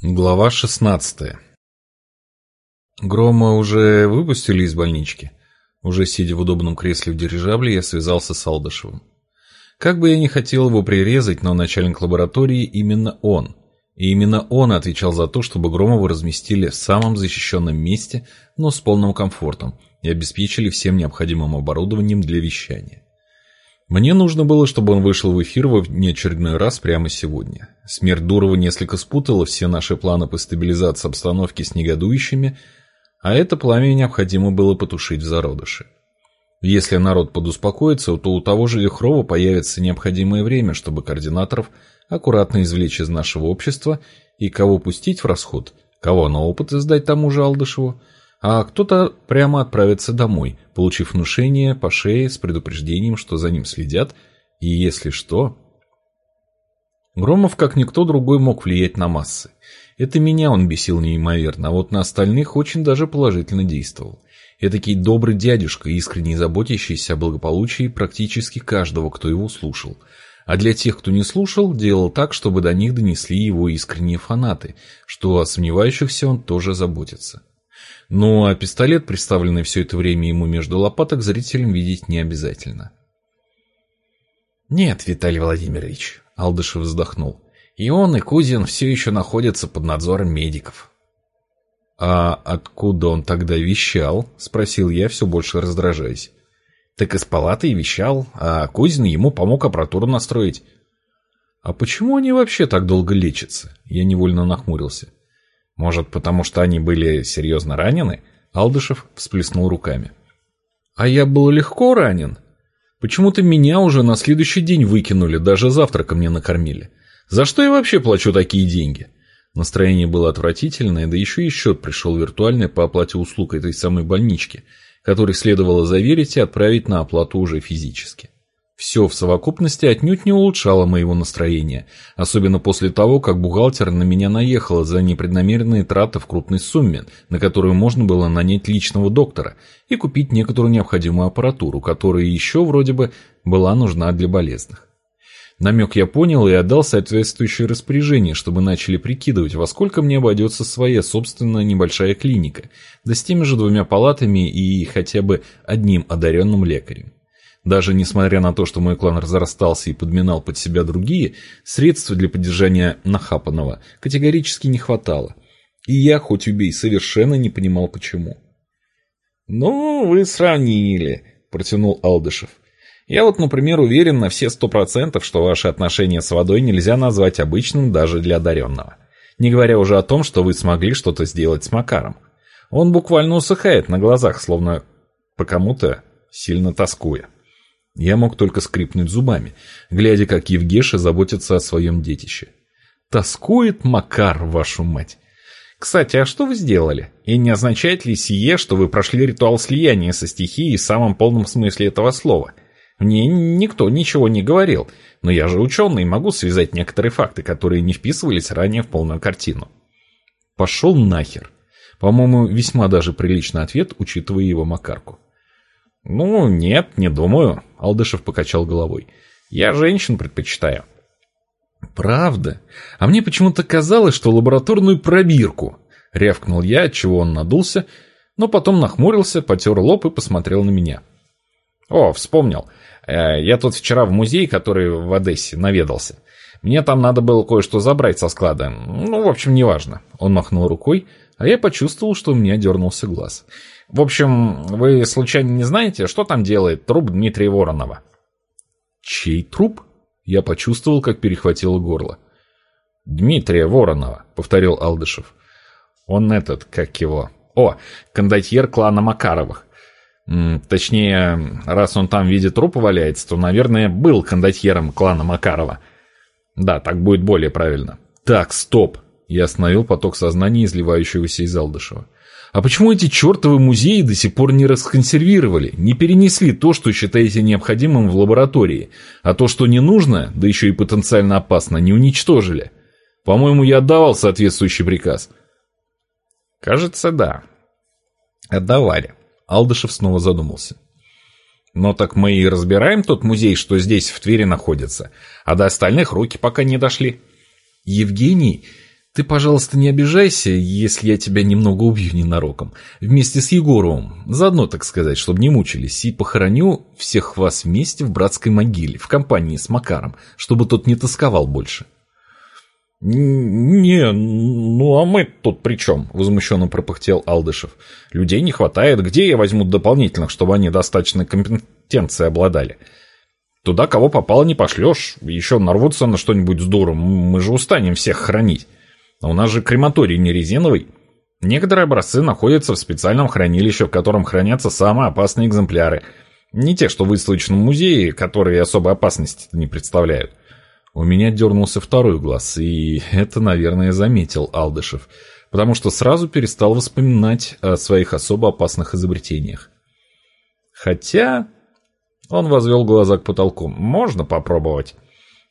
Глава 16 Грома уже выпустили из больнички. Уже сидя в удобном кресле в дирижабле, я связался с Алдышевым. Как бы я ни хотел его прирезать, но начальник лаборатории именно он. И именно он отвечал за то, чтобы Громова разместили в самом защищенном месте, но с полным комфортом, и обеспечили всем необходимым оборудованием для вещания. Мне нужно было, чтобы он вышел в эфир в неочередной раз прямо сегодня. Смерть Дурова несколько спутала все наши планы по стабилизации обстановки с негодующими, а это пламя необходимо было потушить в зародыше. Если народ подуспокоится, то у того же Лихрова появится необходимое время, чтобы координаторов аккуратно извлечь из нашего общества и кого пустить в расход, кого на опыт сдать тому же Алдышеву, а кто-то прямо отправится домой, получив внушение по шее с предупреждением, что за ним следят, и если что... Громов, как никто другой, мог влиять на массы. Это меня он бесил неимоверно, а вот на остальных очень даже положительно действовал. Этакий добрый дядюшка, искренне заботящийся о благополучии практически каждого, кто его слушал. А для тех, кто не слушал, делал так, чтобы до них донесли его искренние фанаты, что о сомневающихся он тоже заботится. Ну а пистолет, представленный все это время ему между лопаток, зрителям видеть не обязательно. «Нет, Виталий Владимирович», — Алдышев вздохнул, — «и он, и Кузин все еще находятся под надзором медиков». «А откуда он тогда вещал?» — спросил я, все больше раздражаясь. «Так из палаты и вещал, а Кузин ему помог аппаратуру настроить». «А почему они вообще так долго лечатся?» Я невольно нахмурился. Может, потому что они были серьезно ранены? Алдышев всплеснул руками. А я был легко ранен. Почему-то меня уже на следующий день выкинули, даже завтраком не накормили. За что я вообще плачу такие деньги? Настроение было отвратительное, да еще и счет пришел виртуальный по оплате услуг этой самой больнички, который следовало заверить и отправить на оплату уже физически. Все в совокупности отнюдь не улучшало моего настроения, особенно после того, как бухгалтер на меня наехала за непреднамеренные траты в крупной сумме, на которую можно было нанять личного доктора и купить некоторую необходимую аппаратуру, которая еще вроде бы была нужна для болезных. Намек я понял и отдал соответствующее распоряжение, чтобы начали прикидывать, во сколько мне обойдется своя собственная небольшая клиника, да с теми же двумя палатами и хотя бы одним одаренным лекарем. Даже несмотря на то, что мой клан разрастался и подминал под себя другие, средств для поддержания нахапанного категорически не хватало. И я, хоть убей, совершенно не понимал почему. «Ну, вы сравнили», — протянул Алдышев. «Я вот, например, уверен на все сто процентов, что ваши отношения с водой нельзя назвать обычным даже для одаренного. Не говоря уже о том, что вы смогли что-то сделать с Макаром. Он буквально усыхает на глазах, словно по кому-то сильно тоскуя». Я мог только скрипнуть зубами, глядя, как Евгеша заботится о своем детище. Тоскует Макар, вашу мать. Кстати, а что вы сделали? И не означает ли сие, что вы прошли ритуал слияния со стихией в самом полном смысле этого слова? Мне никто ничего не говорил, но я же ученый и могу связать некоторые факты, которые не вписывались ранее в полную картину. Пошел нахер. По-моему, весьма даже приличный ответ, учитывая его Макарку. «Ну, нет, не думаю», — Алдышев покачал головой. «Я женщин предпочитаю». «Правда? А мне почему-то казалось, что лабораторную пробирку». Рявкнул я, отчего он надулся, но потом нахмурился, потер лоб и посмотрел на меня. «О, вспомнил. Э, я тут вчера в музей, который в Одессе, наведался. Мне там надо было кое-что забрать со склада. Ну, в общем, неважно». Он махнул рукой, а я почувствовал, что у меня дернулся глаз. В общем, вы случайно не знаете, что там делает труп Дмитрия Воронова? Чей труп? Я почувствовал, как перехватило горло. Дмитрия Воронова, повторил Алдышев. Он этот, как его... О, кондотьер клана Макаровых. Точнее, раз он там в виде трупа валяется, то, наверное, был кондотьером клана Макарова. Да, так будет более правильно. Так, стоп. Я остановил поток сознания, изливающегося из Алдышева. А почему эти чертовы музеи до сих пор не расконсервировали, не перенесли то, что считаете необходимым в лаборатории, а то, что не нужно, да еще и потенциально опасно, не уничтожили? По-моему, я отдавал соответствующий приказ. Кажется, да. Отдавали. Алдышев снова задумался. Но так мы и разбираем тот музей, что здесь, в Твери, находится. А до остальных руки пока не дошли. Евгений, Ты, пожалуйста, не обижайся, если я тебя немного убью ненароком. Вместе с Егоровым. Заодно, так сказать, чтобы не мучились. И похороню всех вас вместе в братской могиле, в компании с Макаром, чтобы тот не тосковал больше. «Не, ну а мы тут при чем?» – возмущенно пропыхтел Алдышев. «Людей не хватает. Где я возьму дополнительных, чтобы они достаточной компетенцией обладали? Туда кого попало не пошлешь. Еще нарвутся на что-нибудь с дуром. Мы же устанем всех хранить». А у нас же крематорий не резиновый. Некоторые образцы находятся в специальном хранилище, в котором хранятся самые опасные экземпляры. Не те, что в музее, которые особой опасности не представляют. У меня дернулся второй глаз, и это, наверное, заметил Алдышев, потому что сразу перестал вспоминать о своих особо опасных изобретениях. Хотя... Он возвел глаза к потолку. Можно попробовать.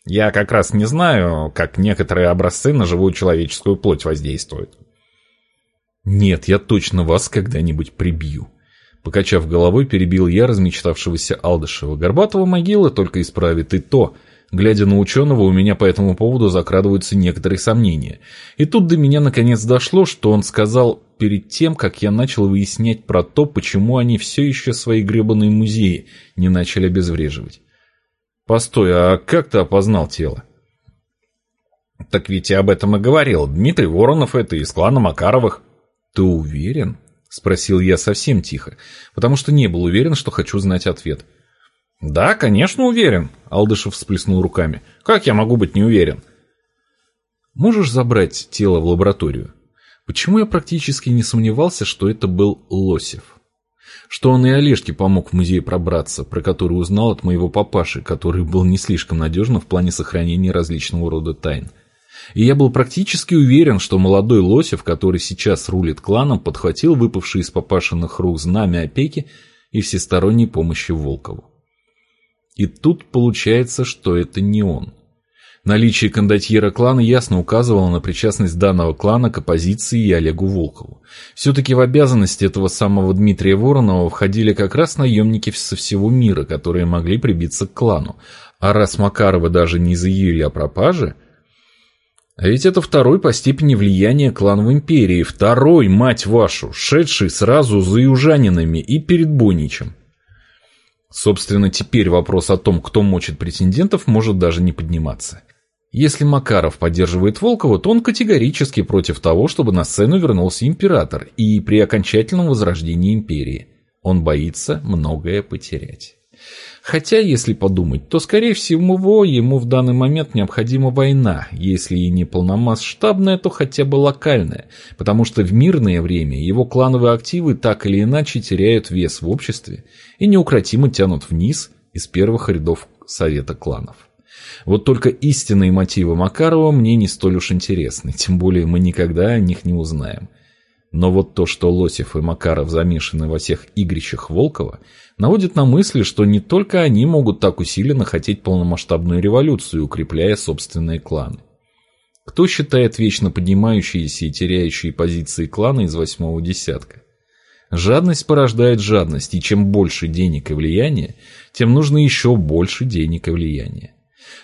Я как раз не знаю, как некоторые образцы на живую человеческую плоть воздействуют. Нет, я точно вас когда-нибудь прибью. Покачав головой, перебил я размечтавшегося Алдышева. Горбатого могила только исправит и то. Глядя на ученого, у меня по этому поводу закрадываются некоторые сомнения. И тут до меня наконец дошло, что он сказал перед тем, как я начал выяснять про то, почему они все еще свои гребаные музеи не начали обезвреживать. Постой, а как ты опознал тело? Так ведь я об этом и говорил. Дмитрий Воронов это из клана Макаровых. Ты уверен? Спросил я совсем тихо, потому что не был уверен, что хочу знать ответ. Да, конечно, уверен. Алдышев всплеснул руками. Как я могу быть не уверен? Можешь забрать тело в лабораторию? Почему я практически не сомневался, что это был Лосев? Что он и Олежке помог в музей пробраться, про который узнал от моего папаши, который был не слишком надежным в плане сохранения различного рода тайн. И я был практически уверен, что молодой Лосев, который сейчас рулит кланом, подхватил выпавшие из папашиных рук знамя опеки и всесторонней помощи Волкову. И тут получается, что это не он. Наличие кондотьера клана ясно указывало на причастность данного клана к оппозиции и Олегу Волкову. Все-таки в обязанности этого самого Дмитрия Воронова входили как раз наемники со всего мира, которые могли прибиться к клану. А раз Макарова даже не заявили о пропаже... А ведь это второй по степени влияния клан в империи, второй, мать вашу, шедший сразу за южанинами и перед Боничем. Собственно, теперь вопрос о том, кто мочит претендентов, может даже не подниматься. Если Макаров поддерживает Волкова, то он категорически против того, чтобы на сцену вернулся император и при окончательном возрождении империи. Он боится многое потерять. Хотя, если подумать, то, скорее всего, ему в данный момент необходима война, если и не полномасштабная, то хотя бы локальная, потому что в мирное время его клановые активы так или иначе теряют вес в обществе и неукротимо тянут вниз из первых рядов Совета кланов. Вот только истинные мотивы Макарова мне не столь уж интересны, тем более мы никогда о них не узнаем. Но вот то, что Лосев и Макаров замешаны во всех игрищах Волкова, наводит на мысли, что не только они могут так усиленно хотеть полномасштабную революцию, укрепляя собственные кланы. Кто считает вечно поднимающиеся и теряющие позиции клана из восьмого десятка? Жадность порождает жадность, и чем больше денег и влияния, тем нужно еще больше денег и влияния.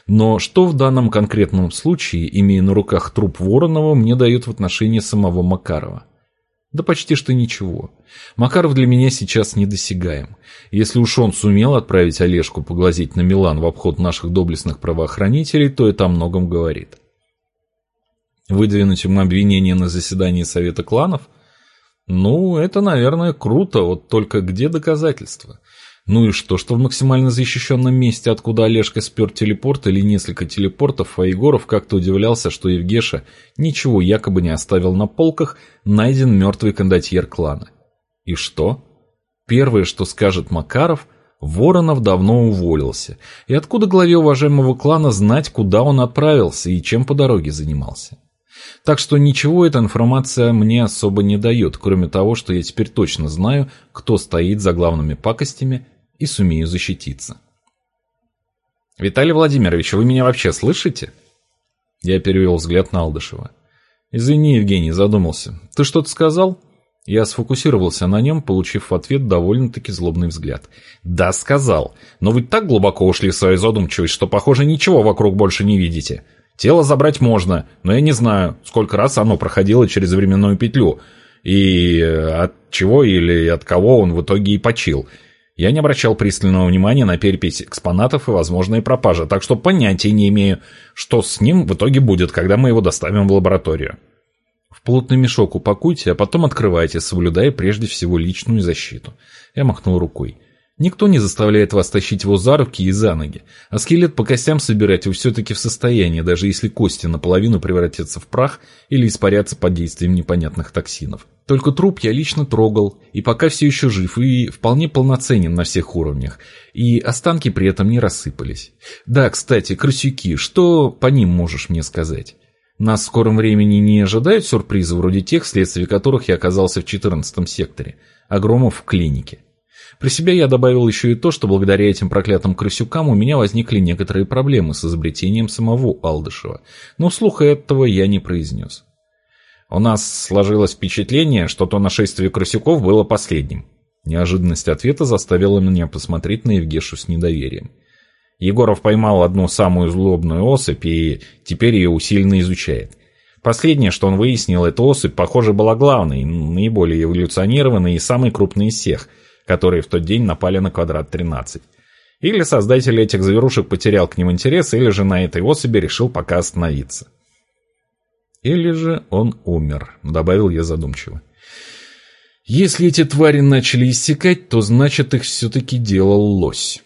Но что в данном конкретном случае, имея на руках труп Воронова, мне дает в отношении самого Макарова? Да почти что ничего. Макаров для меня сейчас недосягаем. Если уж он сумел отправить Олежку поглазеть на Милан в обход наших доблестных правоохранителей, то это о многом говорит. Выдвинуть ему обвинение на заседании Совета кланов? Ну, это, наверное, круто, вот только где доказательства? Ну и что, что в максимально защищенном месте, откуда Олежка спер телепорт или несколько телепортов, а Егоров как-то удивлялся, что Евгеша ничего якобы не оставил на полках, найден мертвый кондотьер клана. И что? Первое, что скажет Макаров, Воронов давно уволился. И откуда главе уважаемого клана знать, куда он отправился и чем по дороге занимался? Так что ничего эта информация мне особо не дает, кроме того, что я теперь точно знаю, кто стоит за главными пакостями и сумею защититься. «Виталий Владимирович, вы меня вообще слышите?» Я перевел взгляд на Алдышева. «Извини, Евгений, задумался. Ты что-то сказал?» Я сфокусировался на нем, получив в ответ довольно-таки злобный взгляд. «Да, сказал. Но вы так глубоко ушли в свою задумчивость, что, похоже, ничего вокруг больше не видите. Тело забрать можно, но я не знаю, сколько раз оно проходило через временную петлю, и от чего или от кого он в итоге и почил. Я не обращал пристального внимания на перепись экспонатов и возможные пропажи, так что понятия не имею, что с ним в итоге будет, когда мы его доставим в лабораторию. В плотный мешок упакуйте, а потом открывайте, соблюдая прежде всего личную защиту. Я махнул рукой. Никто не заставляет вас тащить его за руки и за ноги, а скелет по костям собирать вы все-таки в состоянии, даже если кости наполовину превратятся в прах или испарятся под действием непонятных токсинов. Только труп я лично трогал, и пока все еще жив, и вполне полноценен на всех уровнях, и останки при этом не рассыпались. Да, кстати, крысюки, что по ним можешь мне сказать? Нас в скором времени не ожидают сюрпризы вроде тех, вследствие которых я оказался в 14 секторе, а Громов в клинике. При себе я добавил еще и то, что благодаря этим проклятым крысюкам у меня возникли некоторые проблемы с изобретением самого Алдышева, но вслух этого я не произнес. У нас сложилось впечатление, что то нашествие крысюков было последним. Неожиданность ответа заставила меня посмотреть на Евгешу с недоверием. Егоров поймал одну самую злобную особь и теперь ее усиленно изучает. Последнее, что он выяснил, эта особь, похоже, была главной, наиболее эволюционированной и самой крупной из всех – которые в тот день напали на квадрат 13. Или создатель этих зверушек потерял к ним интерес, или же на этой особи решил пока остановиться. Или же он умер, добавил я задумчиво. Если эти твари начали иссякать, то значит их все-таки делал лось.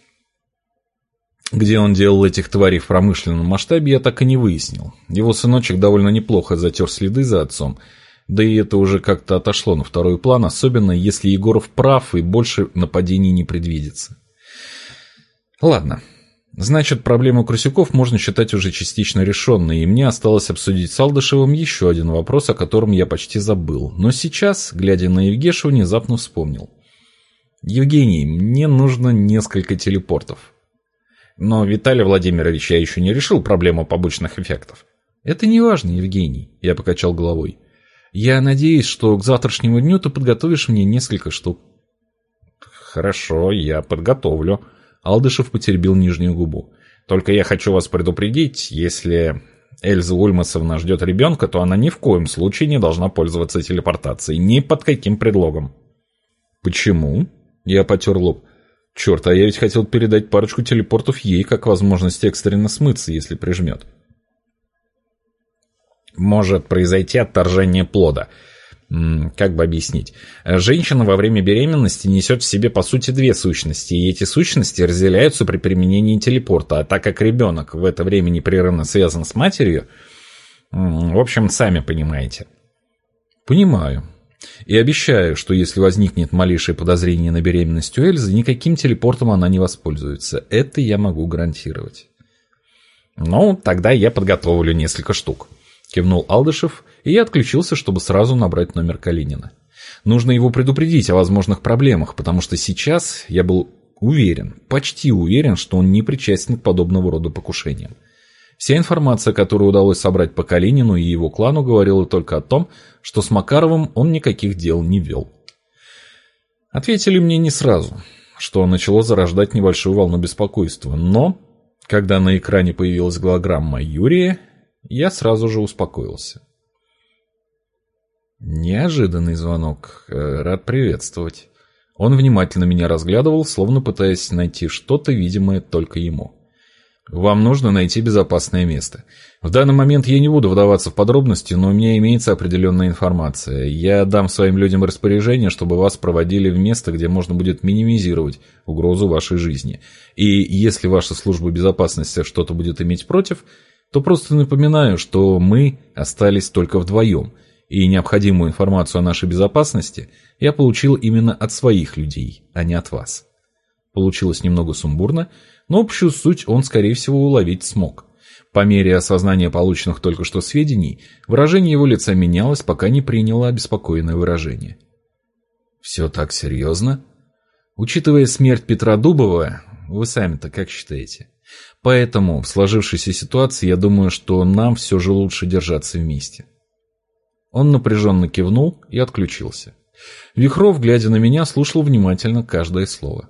Где он делал этих тварей в промышленном масштабе, я так и не выяснил. Его сыночек довольно неплохо затер следы за отцом, да и это уже как-то отошло на второй план, особенно если Егоров прав и больше нападений не предвидится. Ладно. Значит, проблему Крысюков можно считать уже частично решенной, и мне осталось обсудить с Алдышевым еще один вопрос, о котором я почти забыл. Но сейчас, глядя на Евгеша, внезапно вспомнил. «Евгений, мне нужно несколько телепортов». Но, Виталий Владимирович, я еще не решил проблему побочных эффектов. «Это не важно, Евгений», — я покачал головой. Я надеюсь, что к завтрашнему дню ты подготовишь мне несколько штук. Хорошо, я подготовлю. Алдышев потеребил нижнюю губу. Только я хочу вас предупредить, если Эльза Ульмасовна ждет ребенка, то она ни в коем случае не должна пользоваться телепортацией, ни под каким предлогом. Почему? Я потер лоб. Черт, а я ведь хотел передать парочку телепортов ей, как возможность экстренно смыться, если прижмет может произойти отторжение плода. Как бы объяснить? Женщина во время беременности несет в себе по сути две сущности, и эти сущности разделяются при применении телепорта, а так как ребенок в это время непрерывно связан с матерью, в общем, сами понимаете. Понимаю. И обещаю, что если возникнет малейшее подозрение на беременность у Эльзы, никаким телепортом она не воспользуется. Это я могу гарантировать. Ну, тогда я подготовлю несколько штук. Кивнул Алдышев, и я отключился, чтобы сразу набрать номер Калинина. Нужно его предупредить о возможных проблемах, потому что сейчас я был уверен, почти уверен, что он не причастен к подобного рода покушениям. Вся информация, которую удалось собрать по Калинину и его клану, говорила только о том, что с Макаровым он никаких дел не вел. Ответили мне не сразу, что начало зарождать небольшую волну беспокойства, но, когда на экране появилась голограмма Юрия, я сразу же успокоился. Неожиданный звонок. Э, рад приветствовать. Он внимательно меня разглядывал, словно пытаясь найти что-то видимое только ему. Вам нужно найти безопасное место. В данный момент я не буду вдаваться в подробности, но у меня имеется определенная информация. Я дам своим людям распоряжение, чтобы вас проводили в место, где можно будет минимизировать угрозу вашей жизни. И если ваша служба безопасности что-то будет иметь против, то просто напоминаю, что мы остались только вдвоем, и необходимую информацию о нашей безопасности я получил именно от своих людей, а не от вас. Получилось немного сумбурно, но общую суть он, скорее всего, уловить смог. По мере осознания полученных только что сведений, выражение его лица менялось, пока не приняло обеспокоенное выражение. «Все так серьезно?» Учитывая смерть Петра Дубова, вы сами-то как считаете? Поэтому в сложившейся ситуации я думаю, что нам все же лучше держаться вместе. Он напряженно кивнул и отключился. Вихров, глядя на меня, слушал внимательно каждое слово.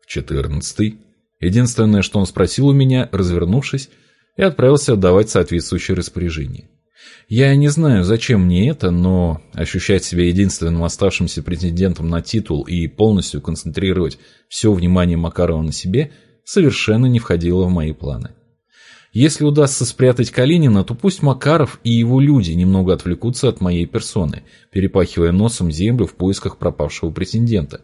В четырнадцатый. Единственное, что он спросил у меня, развернувшись, и отправился отдавать соответствующее распоряжение. Я не знаю, зачем мне это, но ощущать себя единственным оставшимся претендентом на титул и полностью концентрировать все внимание Макарова на себе совершенно не входило в мои планы. Если удастся спрятать Калинина, то пусть Макаров и его люди немного отвлекутся от моей персоны, перепахивая носом землю в поисках пропавшего претендента,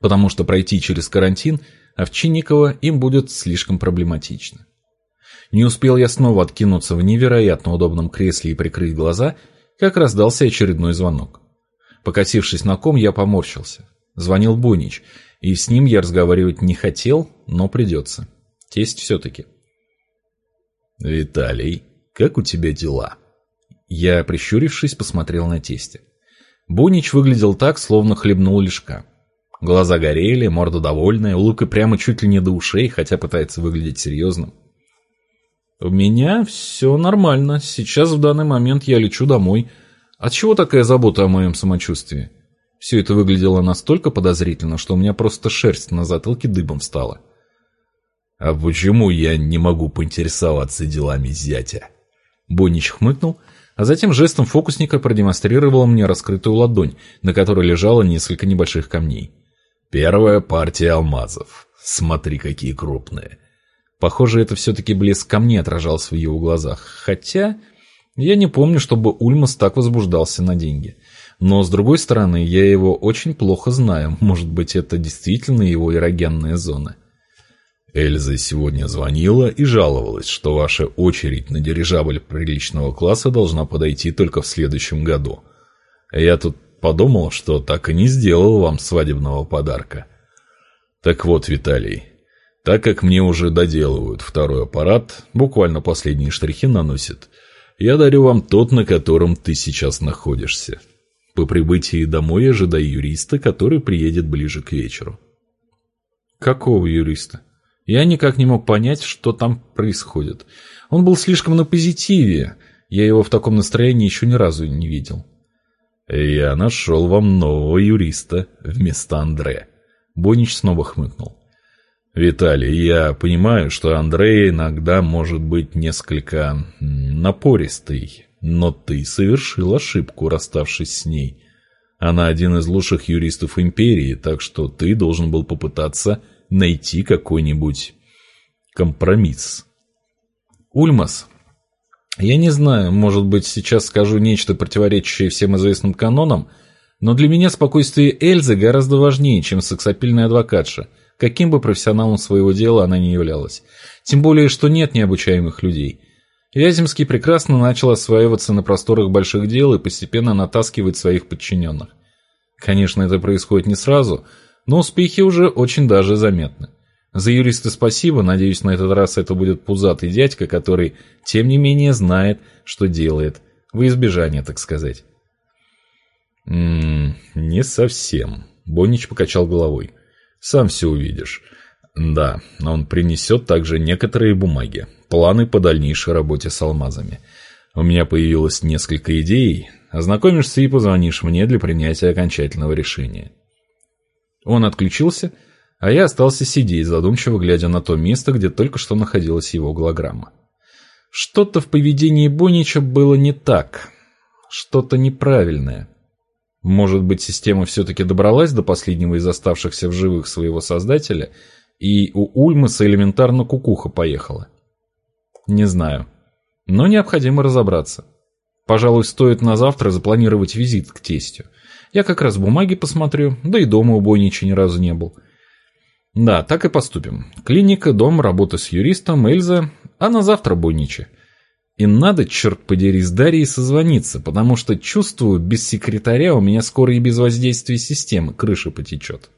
потому что пройти через карантин Овчинникова им будет слишком проблематично. Не успел я снова откинуться в невероятно удобном кресле и прикрыть глаза, как раздался очередной звонок. Покосившись на ком, я поморщился. Звонил Бунич, и с ним я разговаривать не хотел, но придется. Тесть все-таки. «Виталий, как у тебя дела?» Я, прищурившись, посмотрел на тестя. Бунич выглядел так, словно хлебнул лишка. Глаза горели, морда довольная, улыбка прямо чуть ли не до ушей, хотя пытается выглядеть серьезным. «У меня все нормально. Сейчас в данный момент я лечу домой. От чего такая забота о моем самочувствии?» Все это выглядело настолько подозрительно, что у меня просто шерсть на затылке дыбом встала. «А почему я не могу поинтересоваться делами зятя?» Боннич хмыкнул, а затем жестом фокусника продемонстрировал мне раскрытую ладонь, на которой лежало несколько небольших камней. «Первая партия алмазов. Смотри, какие крупные. Похоже, это все-таки блеск камней отражался в его глазах. Хотя, я не помню, чтобы Ульмас так возбуждался на деньги. Но, с другой стороны, я его очень плохо знаю. Может быть, это действительно его эрогенная зона. Эльза сегодня звонила и жаловалась, что ваша очередь на дирижабль приличного класса должна подойти только в следующем году. Я тут подумал, что так и не сделал вам свадебного подарка. Так вот, Виталий, так как мне уже доделывают второй аппарат, буквально последние штрихи наносят, я дарю вам тот, на котором ты сейчас находишься. По прибытии домой ожидай юриста, который приедет ближе к вечеру. Какого юриста? Я никак не мог понять, что там происходит. Он был слишком на позитиве. Я его в таком настроении еще ни разу не видел. Я нашел вам нового юриста вместо Андре. Бонич снова хмыкнул. Виталий, я понимаю, что Андрей иногда может быть несколько напористый, но ты совершил ошибку, расставшись с ней. Она один из лучших юристов империи, так что ты должен был попытаться найти какой-нибудь компромисс. Ульмас, я не знаю, может быть, сейчас скажу нечто противоречащее всем известным канонам, но для меня спокойствие Эльзы гораздо важнее, чем сексапильная адвокатша – каким бы профессионалом своего дела она ни являлась. Тем более, что нет необучаемых людей. Вяземский прекрасно начал осваиваться на просторах больших дел и постепенно натаскивать своих подчиненных. Конечно, это происходит не сразу, но успехи уже очень даже заметны. За юриста спасибо, надеюсь, на этот раз это будет пузатый дядька, который, тем не менее, знает, что делает, во избежание, так сказать. «М -м, «Не совсем», — Боннич покачал головой. Сам все увидишь. Да, он принесет также некоторые бумаги, планы по дальнейшей работе с алмазами. У меня появилось несколько идей. Ознакомишься и позвонишь мне для принятия окончательного решения. Он отключился, а я остался сидеть, задумчиво глядя на то место, где только что находилась его голограмма. Что-то в поведении Бонича было не так, что-то неправильное. Может быть, система все-таки добралась до последнего из оставшихся в живых своего создателя, и у Ульмаса элементарно кукуха поехала? Не знаю. Но необходимо разобраться. Пожалуй, стоит на завтра запланировать визит к тестю. Я как раз бумаги посмотрю, да и дома у Бойнича ни разу не был. Да, так и поступим. Клиника, дом, работа с юристом, Эльза, а на завтра Бойнича. И надо, черт подери, с Дарьей созвониться, потому что чувствую, без секретаря у меня скоро и без воздействия системы крыша потечет.